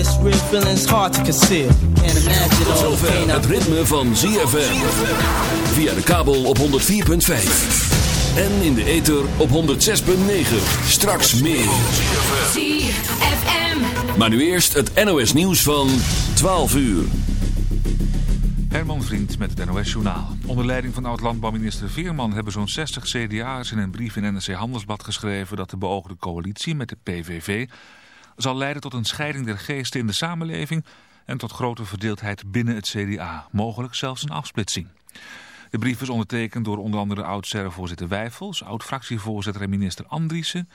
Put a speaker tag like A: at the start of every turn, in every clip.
A: This real feeling's hard to conceal. Can't imagine
B: Tot
A: all the pain
B: zover het ritme van ZFM. Via de kabel op 104.5. En in de ether op 106.9. Straks meer.
C: ZFM.
B: Maar nu eerst het NOS nieuws van 12 uur.
D: Herman Vriend met het NOS Journaal. Onder leiding van oud-landbouwminister Veerman hebben zo'n 60 CDA's in een brief in NRC Handelsblad geschreven dat de beoogde coalitie met de PVV zal leiden tot een scheiding der geesten in de samenleving en tot grote verdeeldheid binnen het CDA, mogelijk zelfs een afsplitsing. De brief is ondertekend door onder andere oud-SER-voorzitter Wijfels, oud-fractievoorzitter en minister Andriessen.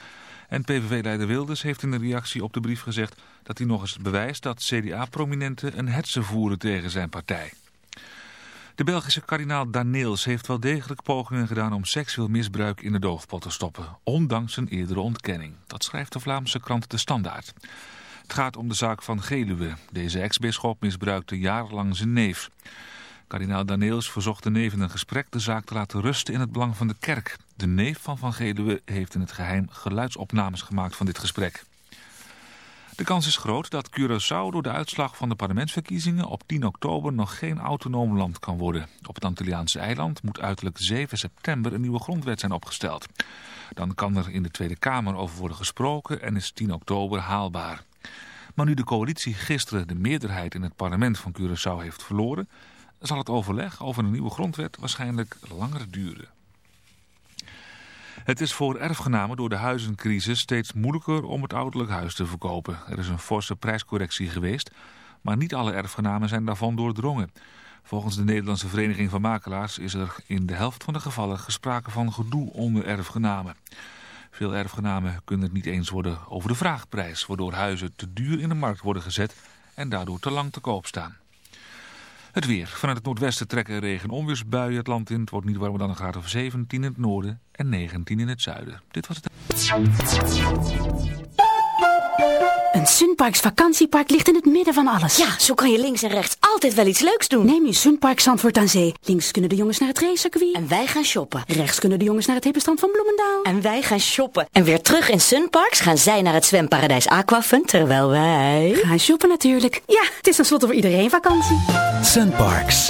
D: En PVV-leider Wilders heeft in een reactie op de brief gezegd dat hij nog eens bewijst dat CDA-prominenten een hetze voeren tegen zijn partij. De Belgische kardinaal Daneels heeft wel degelijk pogingen gedaan om seksueel misbruik in de doofpot te stoppen, ondanks een eerdere ontkenning. Dat schrijft de Vlaamse krant De Standaard. Het gaat om de zaak van Geluwe. Deze ex-bisschop misbruikte jarenlang zijn neef. Kardinaal Daneels verzocht de neef in een gesprek de zaak te laten rusten in het belang van de kerk. De neef van Van Geluwe heeft in het geheim geluidsopnames gemaakt van dit gesprek. De kans is groot dat Curaçao door de uitslag van de parlementsverkiezingen op 10 oktober nog geen autonoom land kan worden. Op het Antilliaanse eiland moet uiterlijk 7 september een nieuwe grondwet zijn opgesteld. Dan kan er in de Tweede Kamer over worden gesproken en is 10 oktober haalbaar. Maar nu de coalitie gisteren de meerderheid in het parlement van Curaçao heeft verloren, zal het overleg over een nieuwe grondwet waarschijnlijk langer duren. Het is voor erfgenamen door de huizencrisis steeds moeilijker om het ouderlijk huis te verkopen. Er is een forse prijscorrectie geweest, maar niet alle erfgenamen zijn daarvan doordrongen. Volgens de Nederlandse Vereniging van Makelaars is er in de helft van de gevallen gesprake van gedoe onder erfgenamen. Veel erfgenamen kunnen het niet eens worden over de vraagprijs, waardoor huizen te duur in de markt worden gezet en daardoor te lang te koop staan. Het weer. Vanuit het noordwesten trekken regen onweersbuien het land in. Het wordt niet warmer dan een graad of 17 in het noorden en 19 in het zuiden. Dit was het...
E: Een Sunparks vakantiepark ligt in het midden van alles.
F: Ja, zo kan je links en rechts altijd wel iets leuks doen.
E: Neem je Sunpark Zandvoort aan Zee. Links kunnen de jongens naar het racecircuit.
F: En wij gaan shoppen.
E: Rechts kunnen de jongens naar het hippenstrand van Bloemendaal.
F: En wij gaan shoppen. En weer terug in Sunparks gaan zij naar het zwemparadijs Aquafun, terwijl wij...
E: Gaan shoppen natuurlijk. Ja, het is tenslotte voor iedereen vakantie.
G: Sunparks,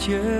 H: 结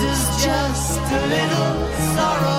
I: is
J: just a little sorrow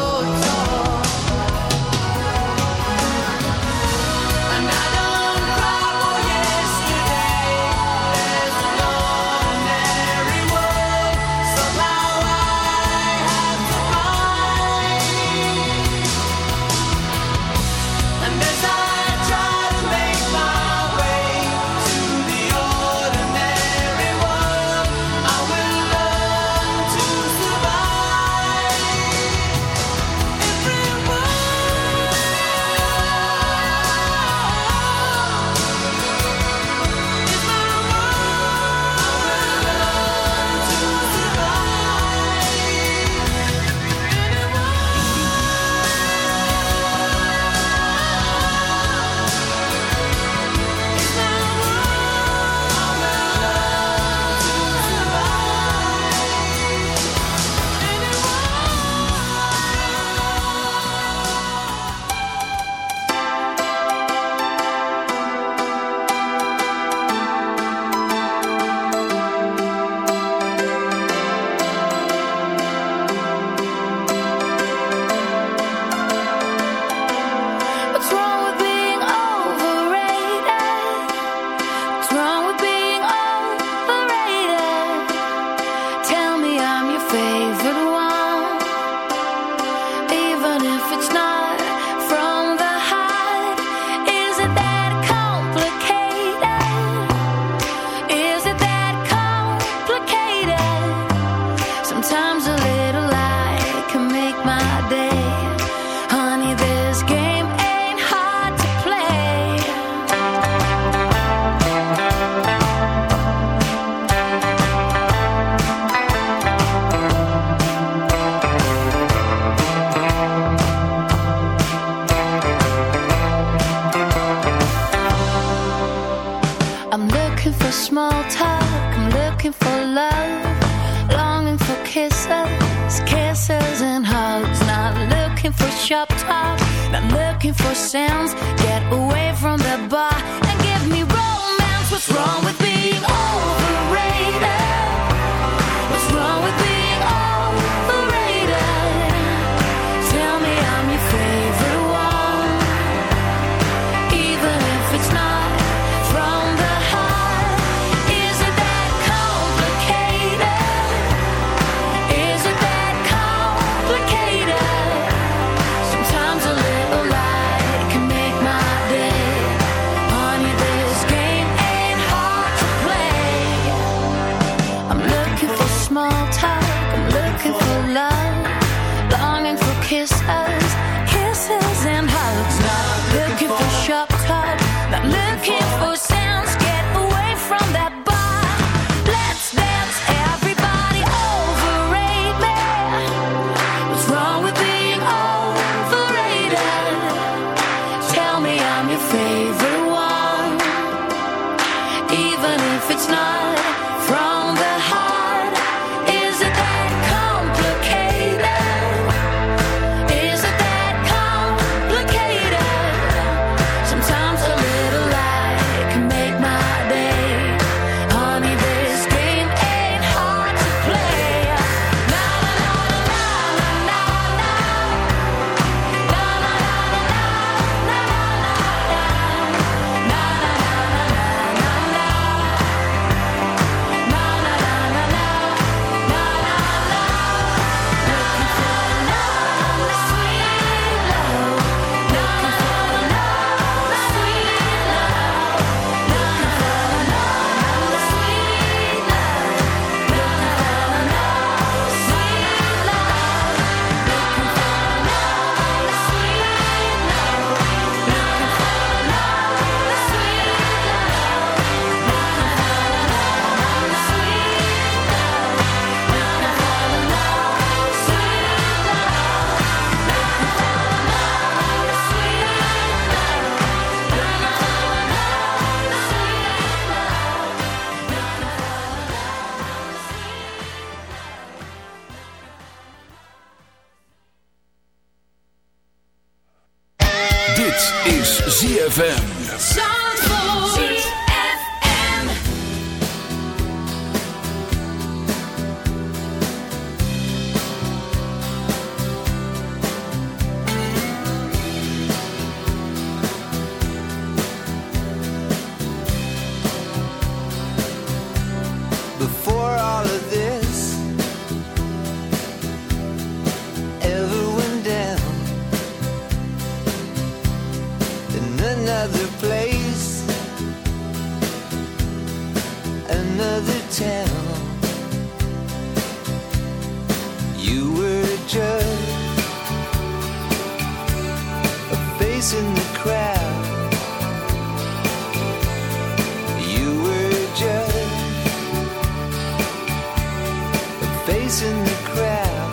K: face in the crowd.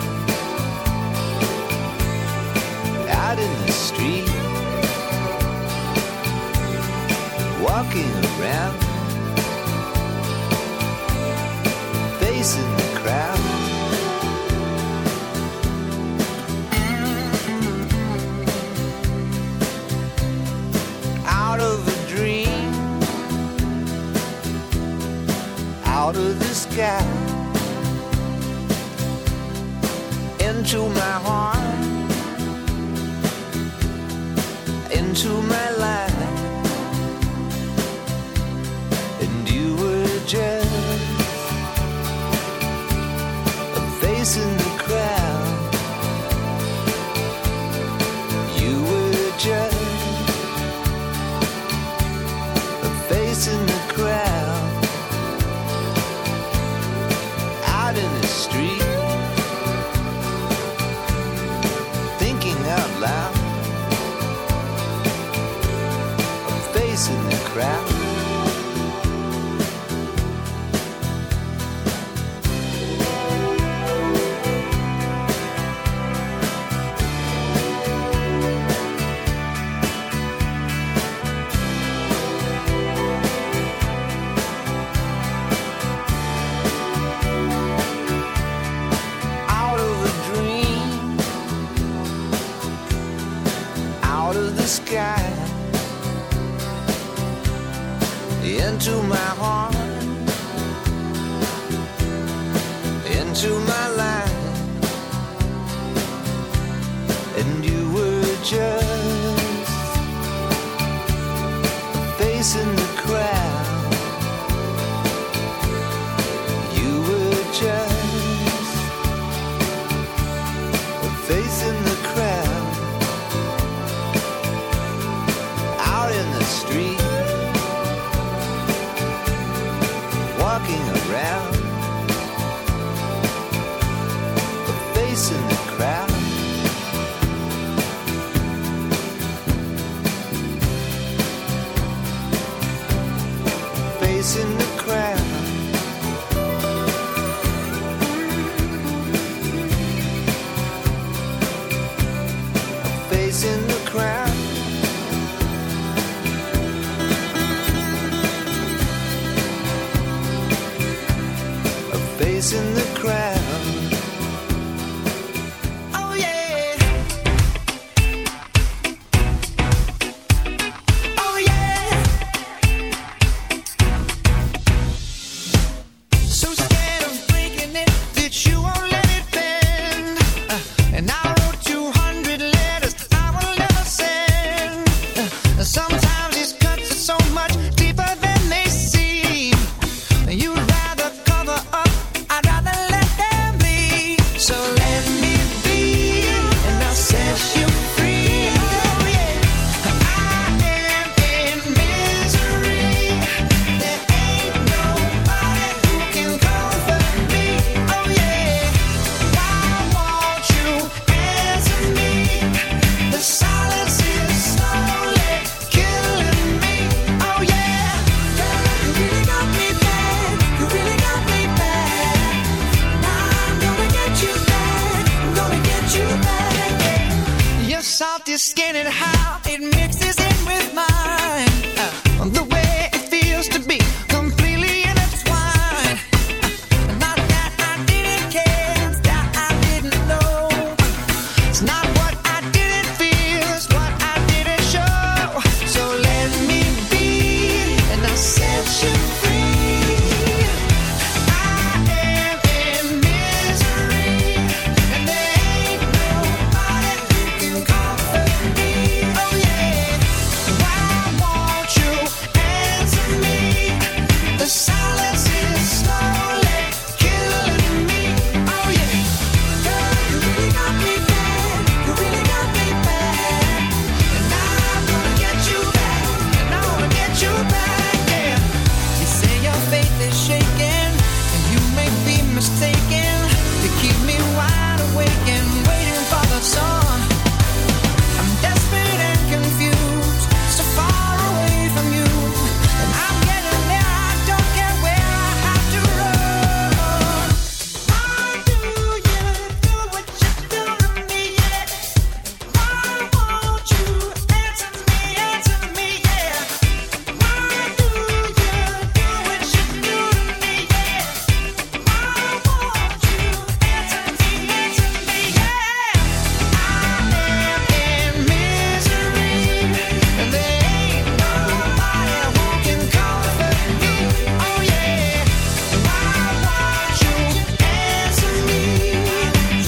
K: Out in the street. Walking around.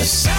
L: Peace.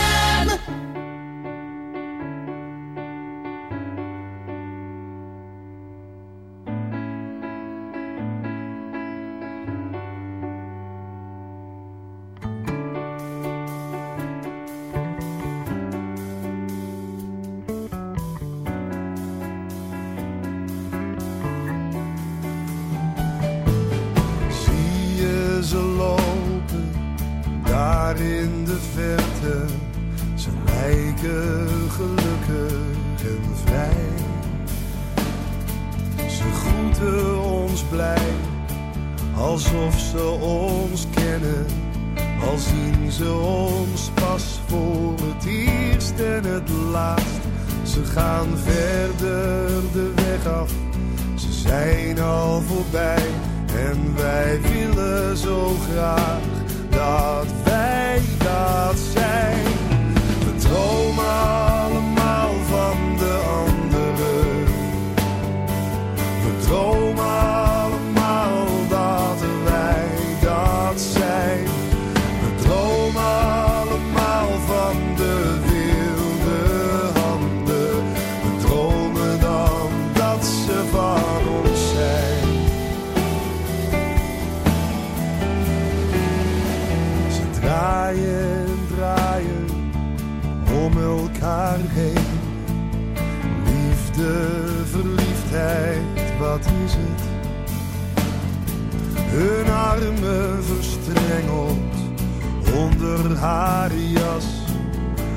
M: Haarjas, jas.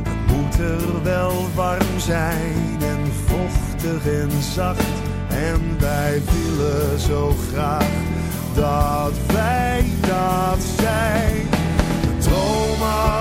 M: Het moet er wel warm zijn en vochtig en zacht. En wij willen zo graag dat wij dat zijn. de dromen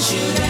N: you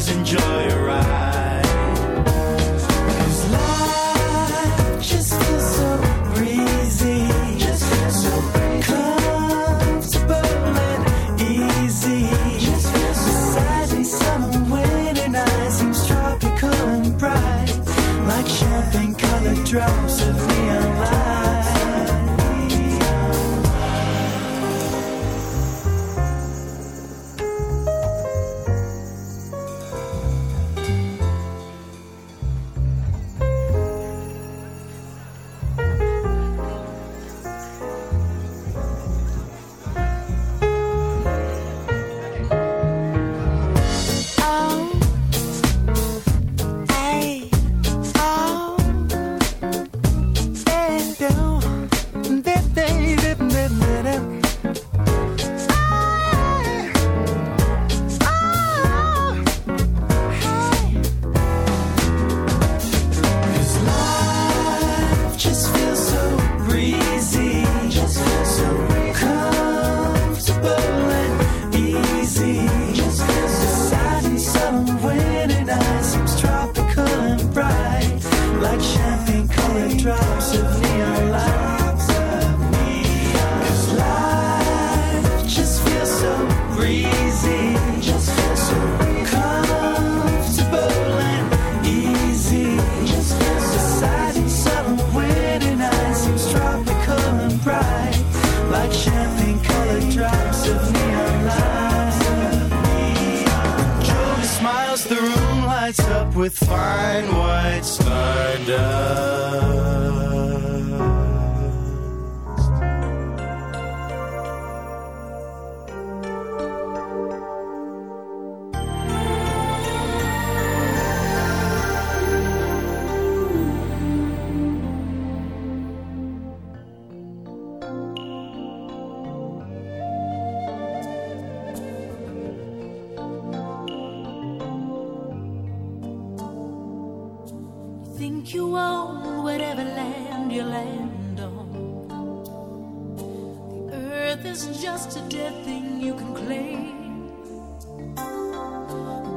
M: please enjoy your ride. Cause life just feels so breezy. And easy. Just summer, winter tropical and bright. Like champagne colored.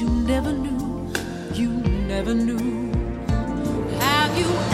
J: you never knew, you never knew. Have you